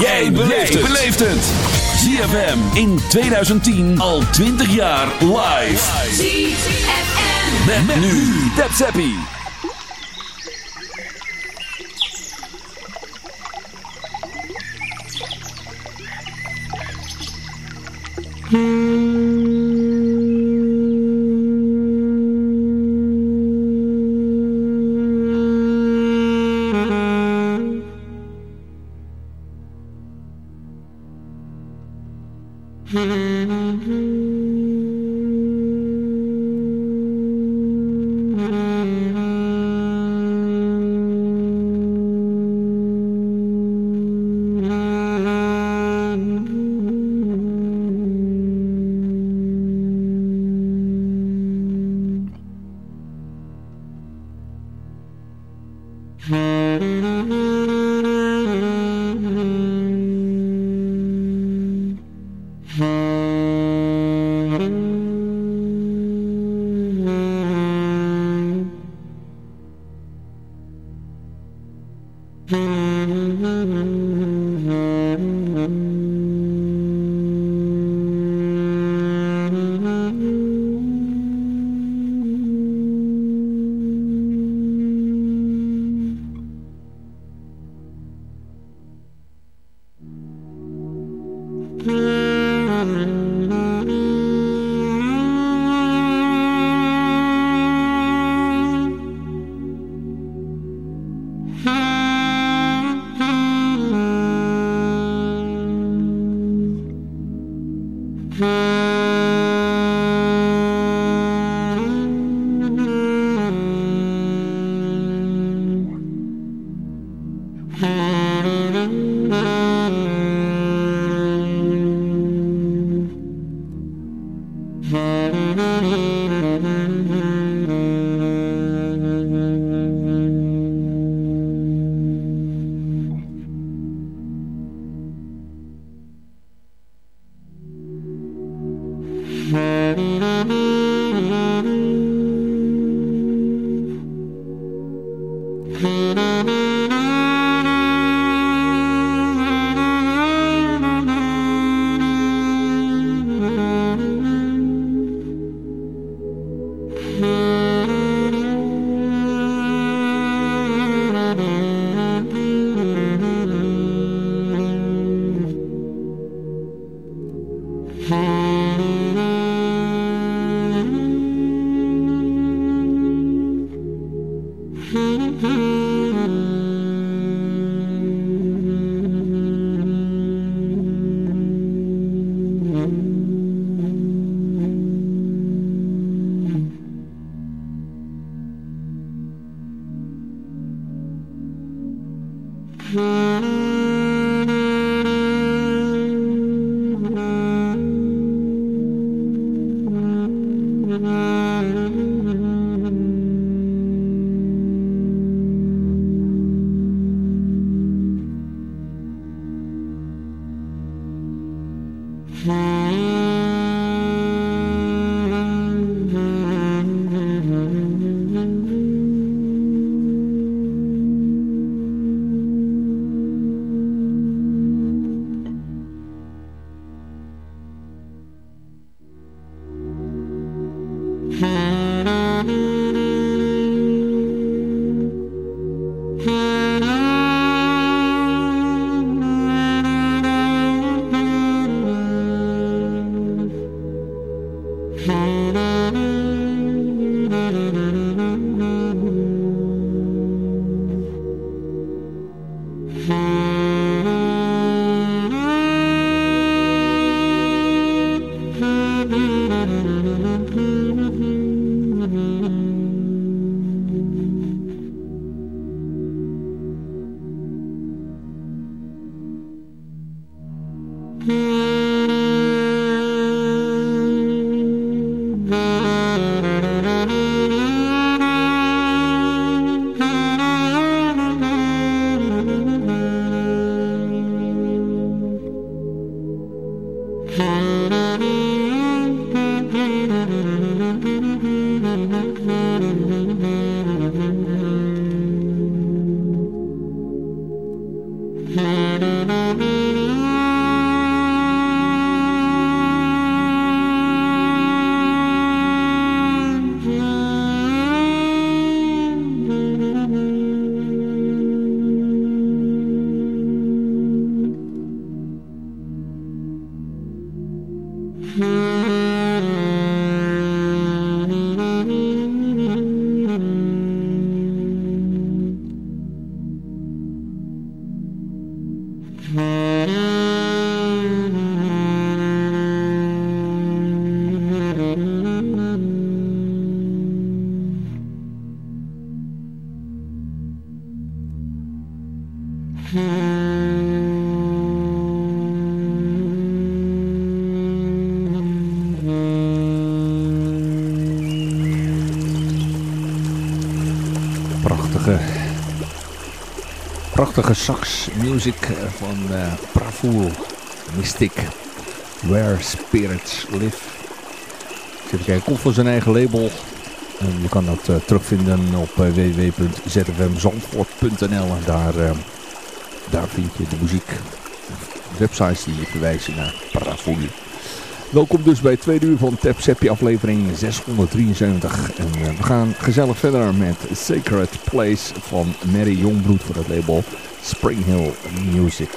jij beleeft het. ZFM in 2010 al 20 jaar live. ZFM. Met, met nu. Tap Zappie. Mm-hmm. Prachtige, prachtige sax music van eh, uh, Pravoel Mystic. Where Spirits Live. Dus even kijken, komt van zijn eigen label. En je kan dat eh, terugvinden op eh, uh, www.zfmzandvoort.nl. Daar daar vind je de muziek. Websites die verwijzen naar Pravoel. Welkom dus bij het tweede uur van Tap aflevering 673. En uh, we gaan gezellig verder met Sacred Place van Mary Jongbloed voor het label Spring Hill Music.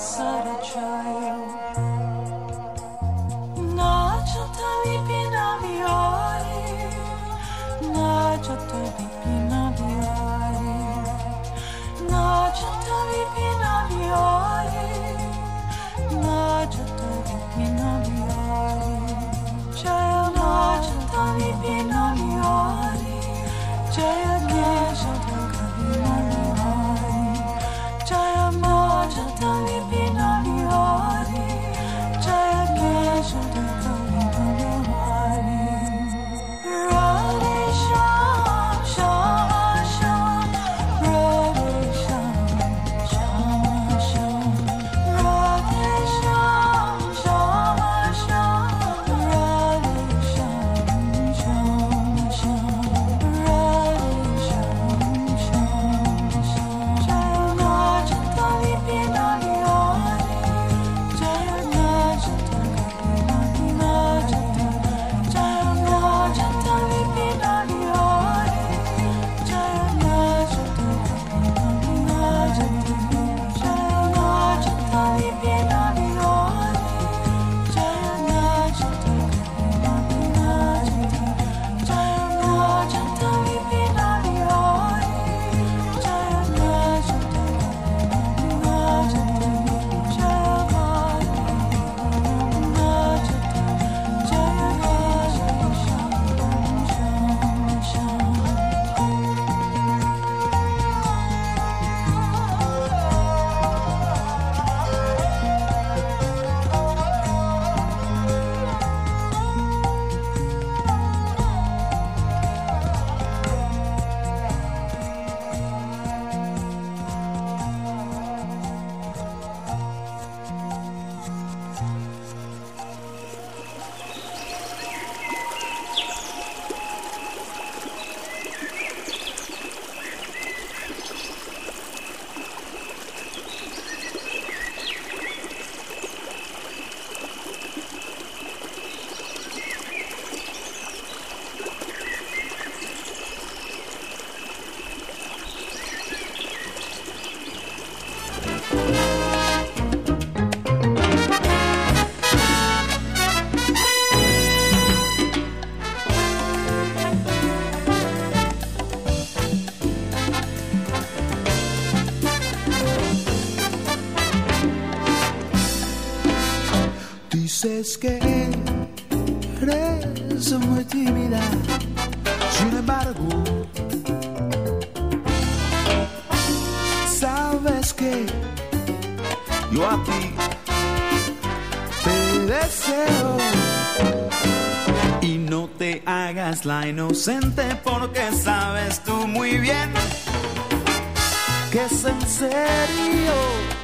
sort of try. es que eres muy tímida. Sin embargo, sabes que yo a ti te deseo. Y no te hagas la inocente porque sabes tú muy bien que es en serio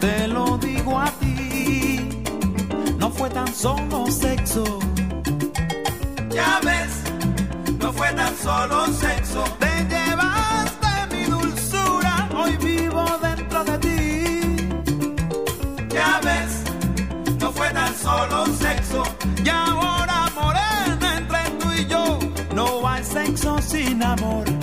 te lo digo a ti. No fue tan solo sexo. Ya ves, no fue tan solo sexo. Te llevaste mi dulzura, hoy vivo dentro de ti. Ya ves, no fue tan solo sexo. Y ahora morena entre tú y yo, no hay sexo sin amor.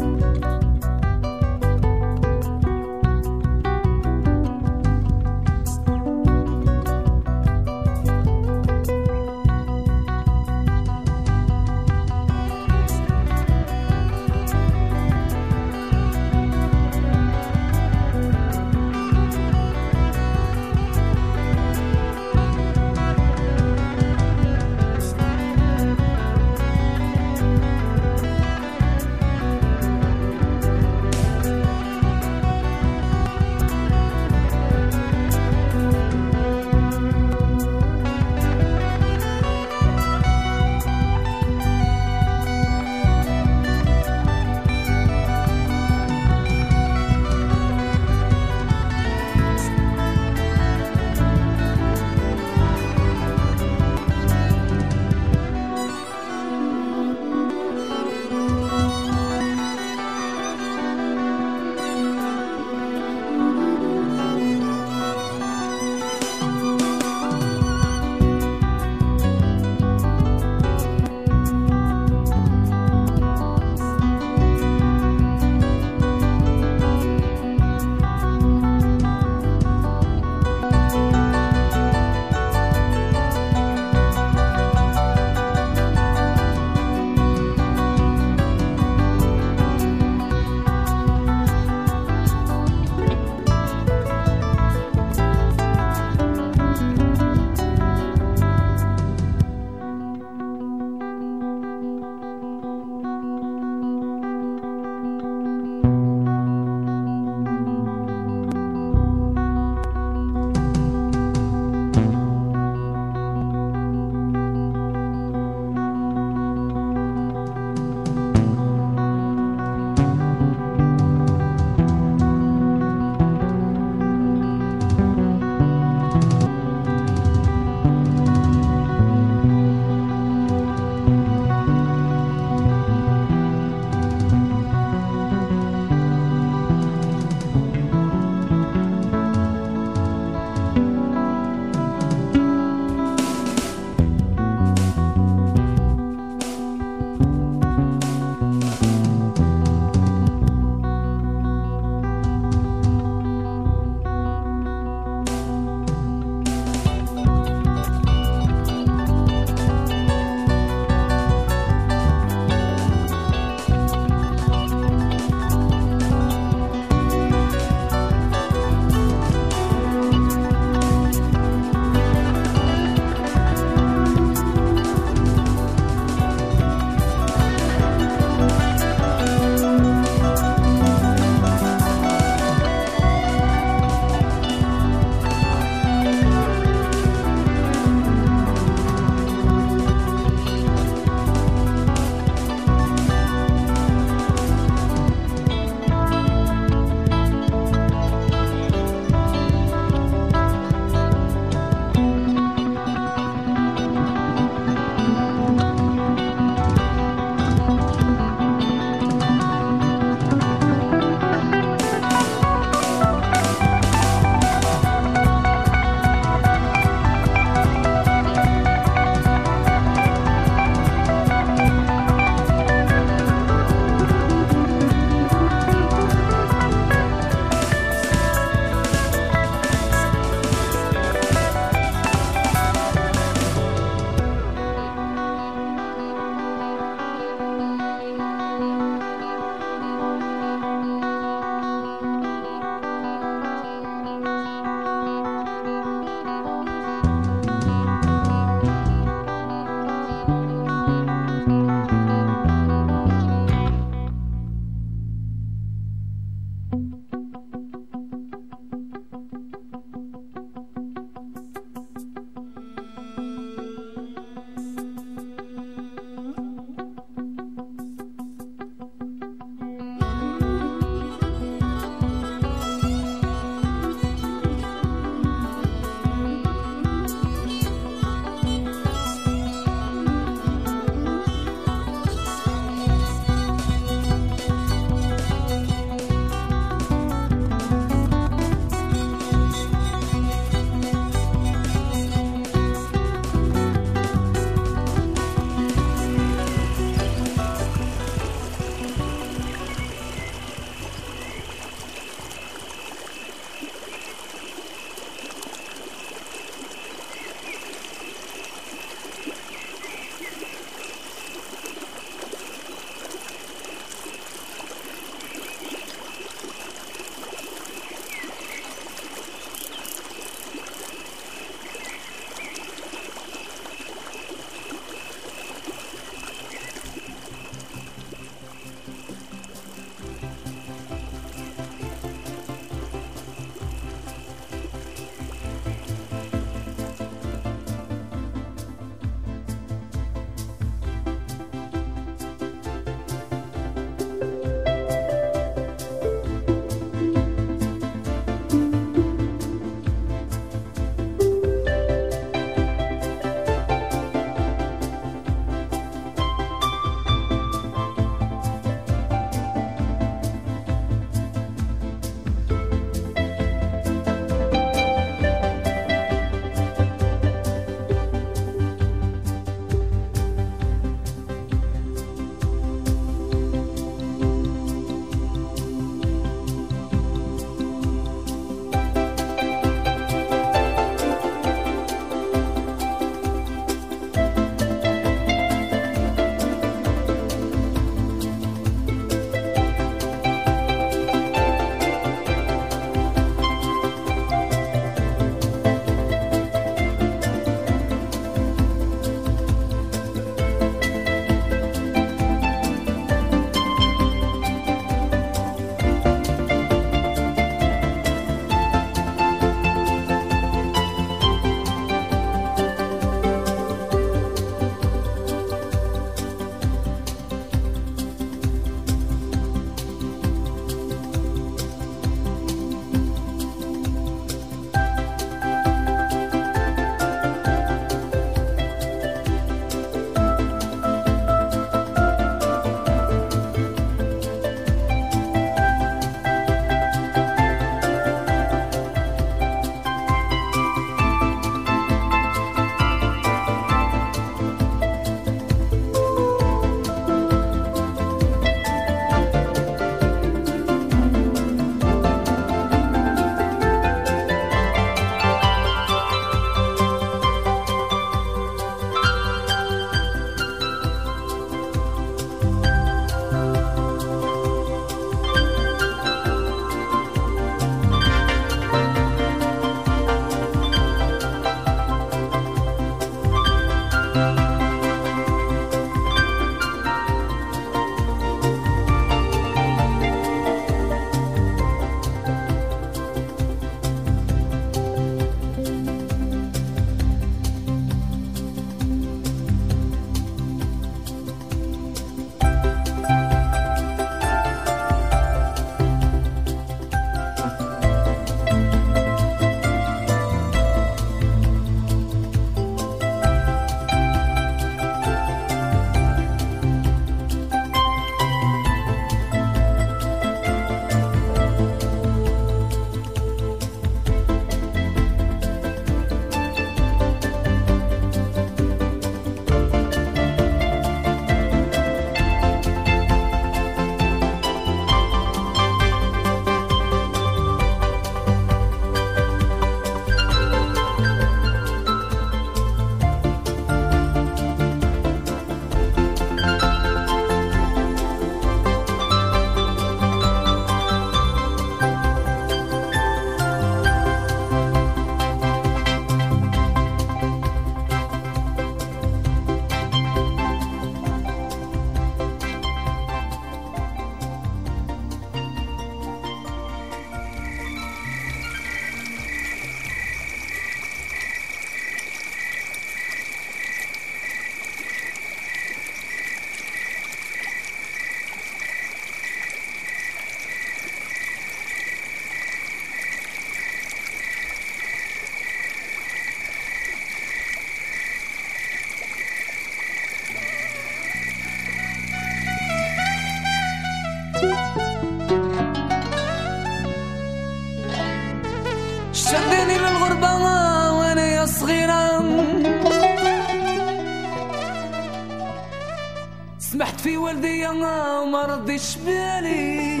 وما رديش بالي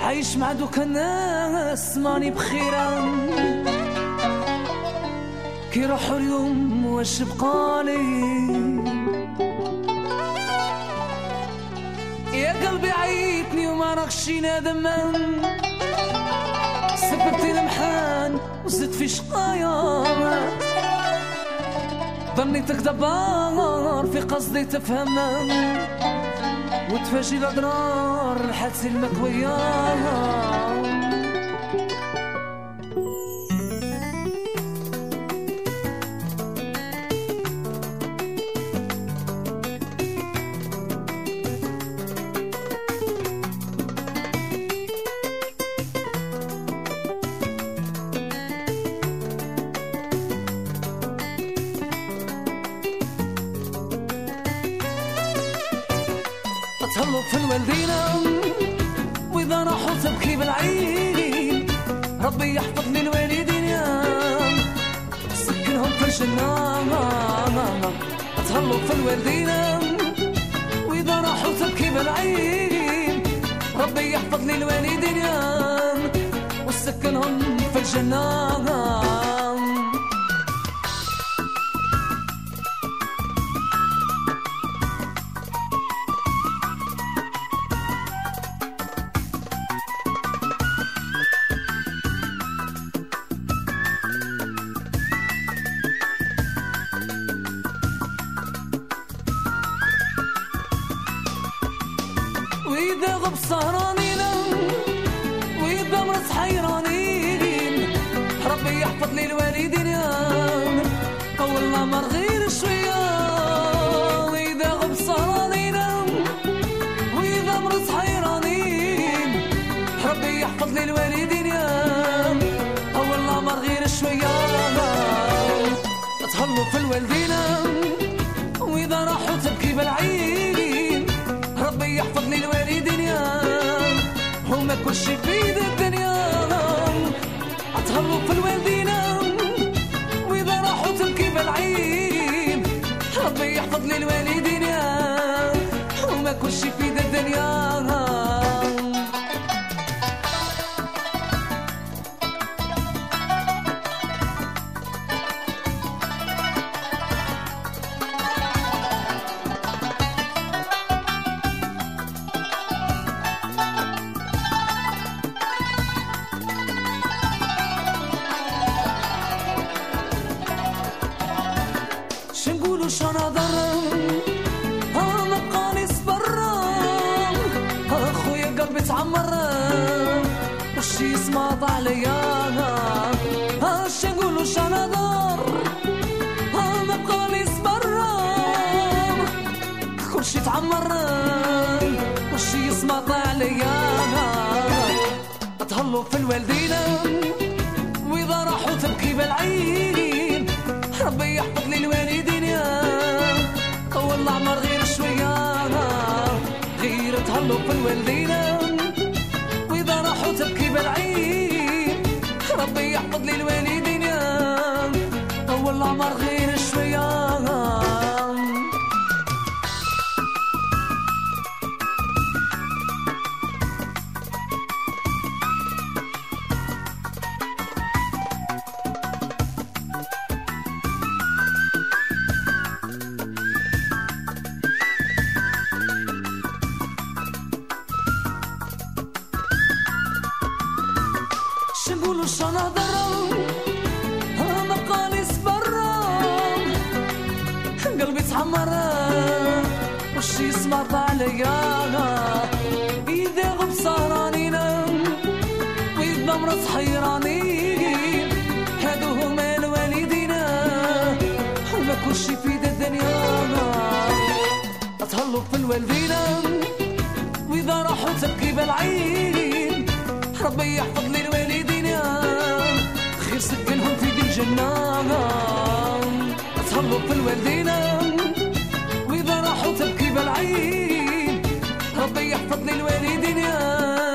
عايش مع دوك الناس ماني بخيرة. كي روحوا اليوم واش بقالي؟ يا قلبي عيتني وما رغشي نادم سببتي المحان وزدت في شقايا. ظنيتك دبار في قصدي تفهم وتفاجئ الاضرار حالتي المكوية. تهلوا في الوالدين وإذا راحوا تبكي بالعين ربي يحفظ لي الوالدين يا هما كل شي في ايد الدنيا. اتهلوا في الوالدين وإذا راحوا تبكي بالعين ربي يحفظ الوالدين الطوف نولينا وإذا راحوا تبكي بالعين ربي يحفظ لي الوالدين أول العمر غير تحمر وش يسمط عليا إذا غب سهرانينا وإذا مرض حيراني هادو هما الوالدين وما كلش في الدنيا. اتهلوا في الوالدين وإذا راحوا تبكي بالعين ربي يحفظ لي الوالدين خير سكنهم في الجنة. اتهلوا في الوالدين الرحيم ربي يحفظ لي الوالدين يا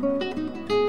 Música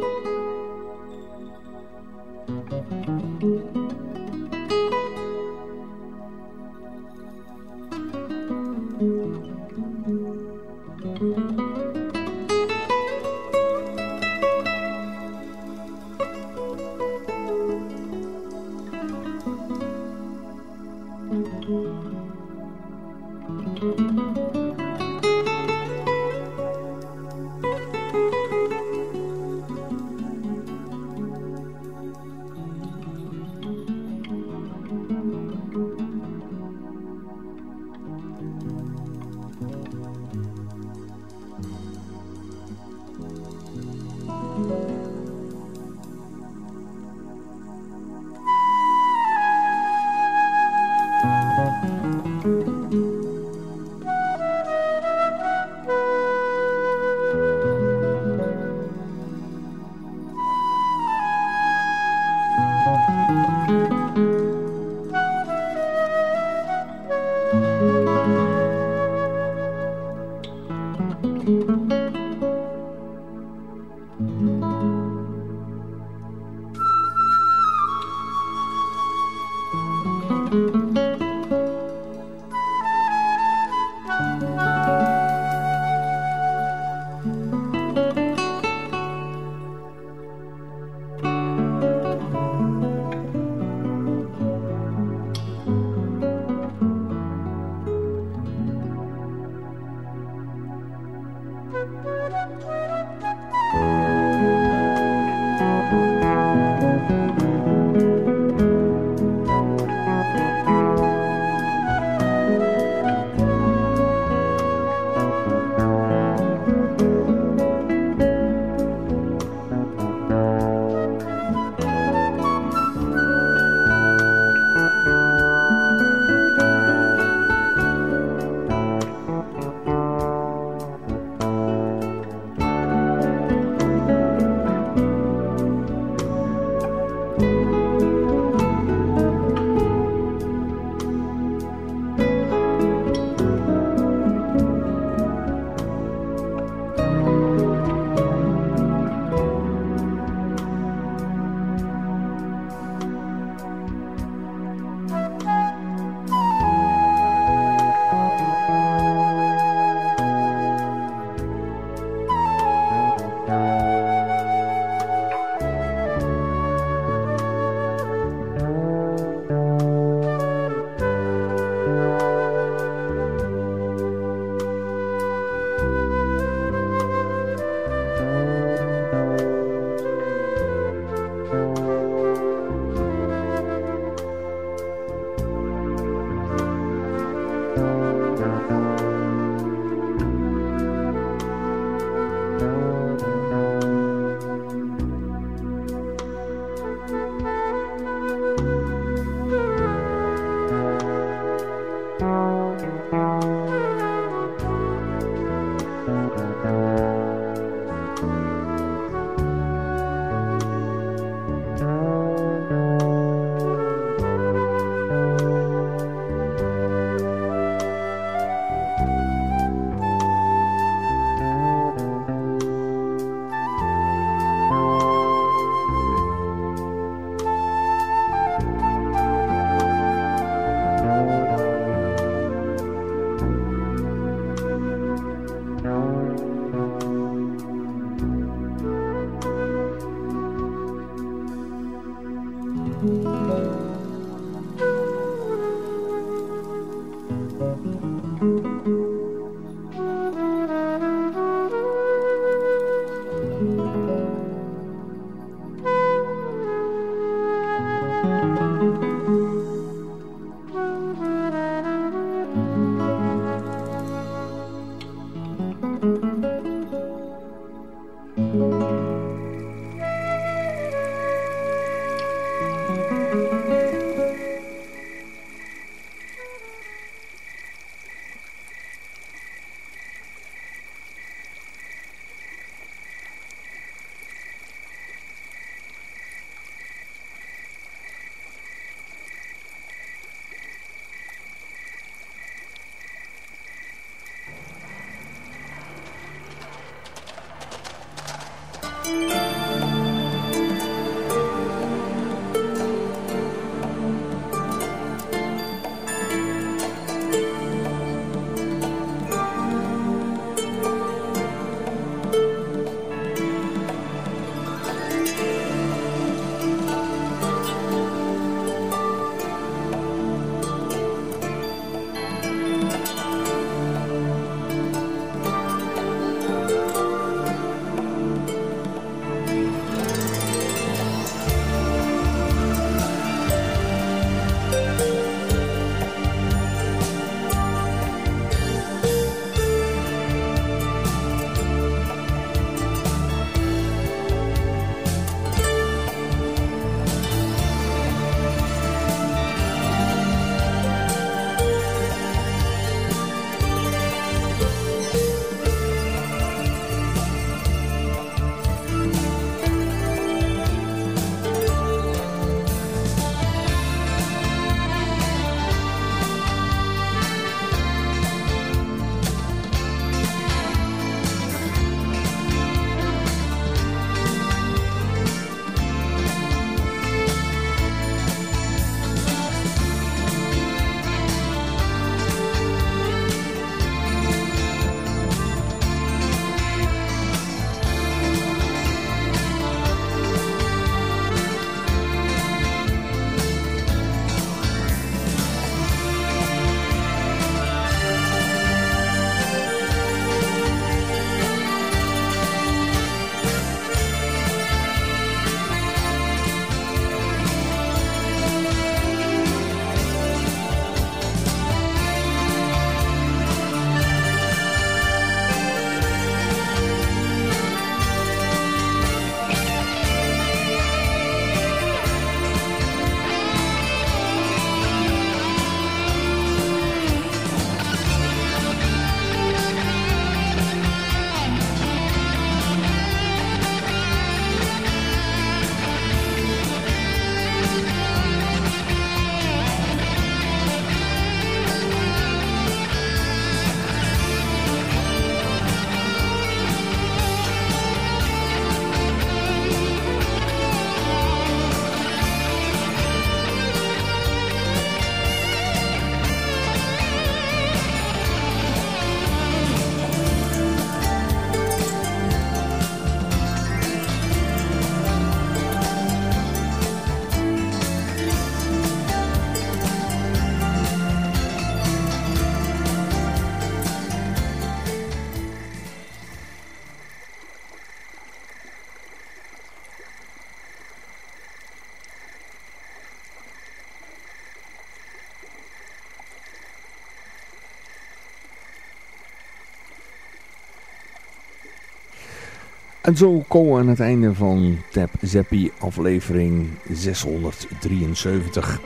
En zo komen we aan het einde van Tap Zappie aflevering 673.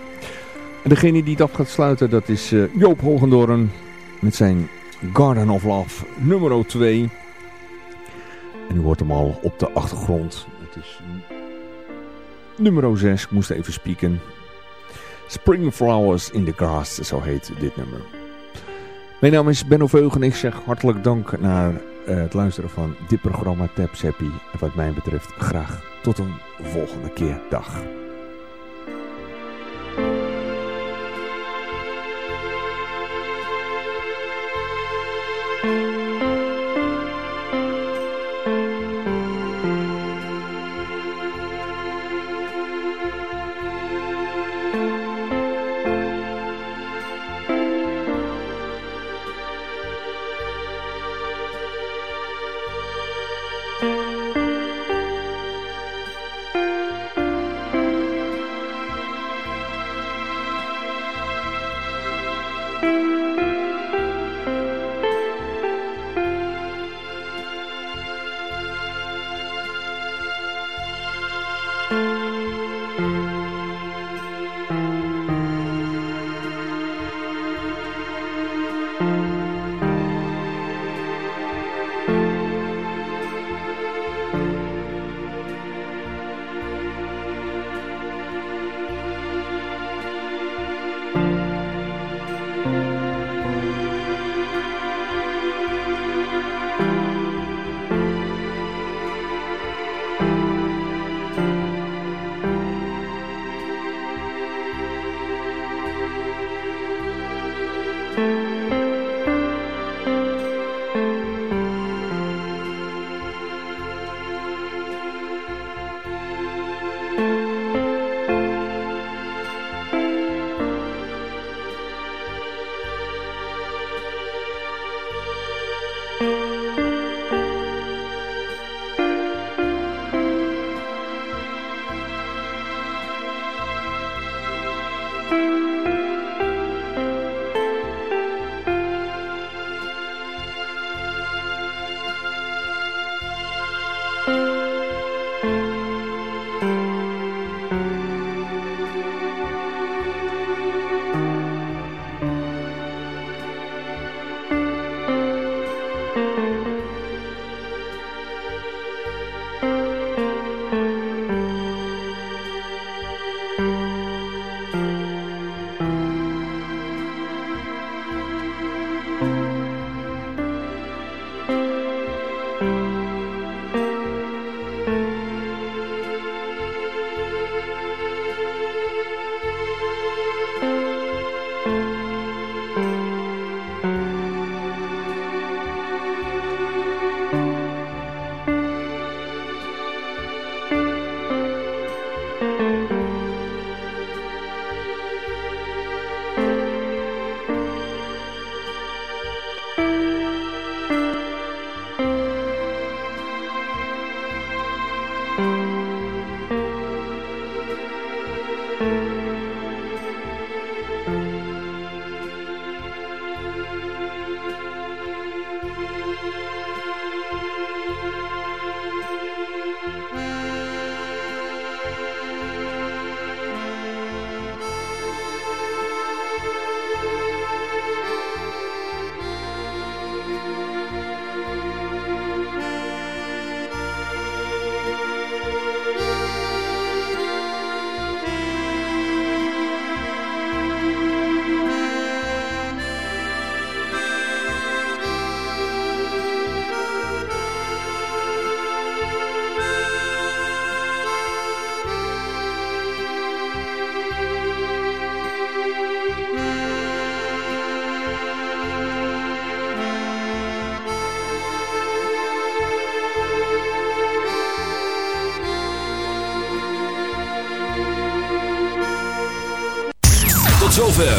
En degene die het af gaat sluiten, dat is uh, Joop Hogendoorn met zijn Garden of Love nummer 2. En u hoort hem al op de achtergrond. Het is nummer 6, ik moest even spieken. Spring Flowers in the Grass, zo heet dit nummer. Mijn naam is Benno Veugen en ik zeg hartelijk dank naar het luisteren van dit programma Tap Seppi. En wat mij betreft graag tot een volgende keer. Dag.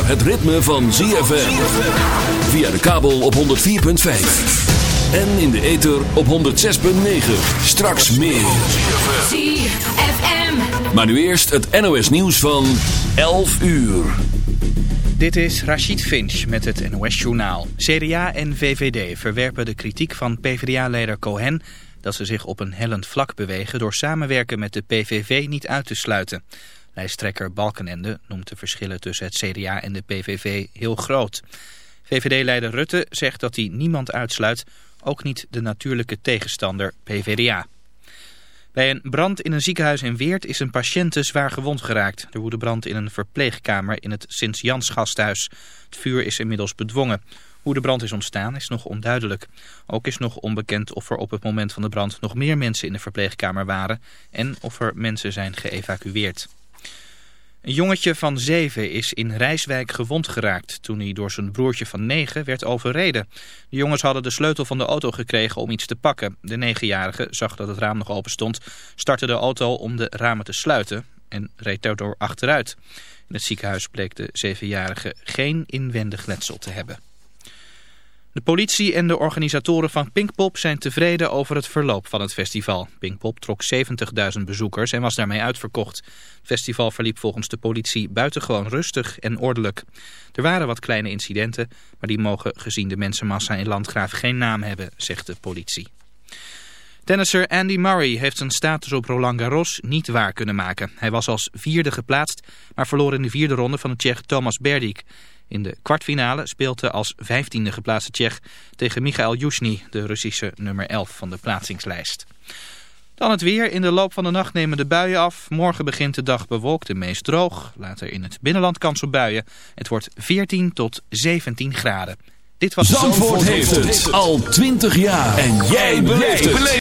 Het ritme van ZFM. Via de kabel op 104.5. En in de ether op 106.9. Straks meer. ZFM. Maar nu eerst het NOS nieuws van 11 uur. Dit is Rachid Finch met het NOS journaal. CDA en VVD verwerpen de kritiek van PvdA-leider Cohen dat ze zich op een hellend vlak bewegen door samenwerken met de PVV niet uit te sluiten. Lijsttrekker Balkenende noemt de verschillen tussen het CDA en de PVV heel groot. VVD-leider Rutte zegt dat hij niemand uitsluit, ook niet de natuurlijke tegenstander PVDA. Bij een brand in een ziekenhuis in Weert is een patiënte zwaar gewond geraakt. Er woedde brand in een verpleegkamer in het Sint-Jans gasthuis. Het vuur is inmiddels bedwongen. Hoe de brand is ontstaan is nog onduidelijk. Ook is nog onbekend of er op het moment van de brand nog meer mensen in de verpleegkamer waren... en of er mensen zijn geëvacueerd. Een jongetje van zeven is in Rijswijk gewond geraakt toen hij door zijn broertje van negen werd overreden. De jongens hadden de sleutel van de auto gekregen om iets te pakken. De negenjarige zag dat het raam nog open stond, startte de auto om de ramen te sluiten en reed daardoor achteruit. In het ziekenhuis bleek de zevenjarige geen inwendig letsel te hebben. De politie en de organisatoren van Pinkpop zijn tevreden over het verloop van het festival. Pinkpop trok 70.000 bezoekers en was daarmee uitverkocht. Het festival verliep volgens de politie buitengewoon rustig en ordelijk. Er waren wat kleine incidenten, maar die mogen gezien de mensenmassa in Landgraaf geen naam hebben, zegt de politie. Tennisser Andy Murray heeft zijn status op Roland Garros niet waar kunnen maken. Hij was als vierde geplaatst, maar verloor in de vierde ronde van de Tsjech Thomas Berdych. In de kwartfinale speelt de als vijftiende geplaatste Tsjech tegen Michael Yushny, de Russische nummer 11 van de plaatsingslijst. Dan het weer. In de loop van de nacht nemen de buien af. Morgen begint de dag bewolkt en meest droog. Later in het binnenland kans op buien. Het wordt 14 tot 17 graden. Dit was Zandvoort, heeft het al 20 jaar. En jij beleeft het.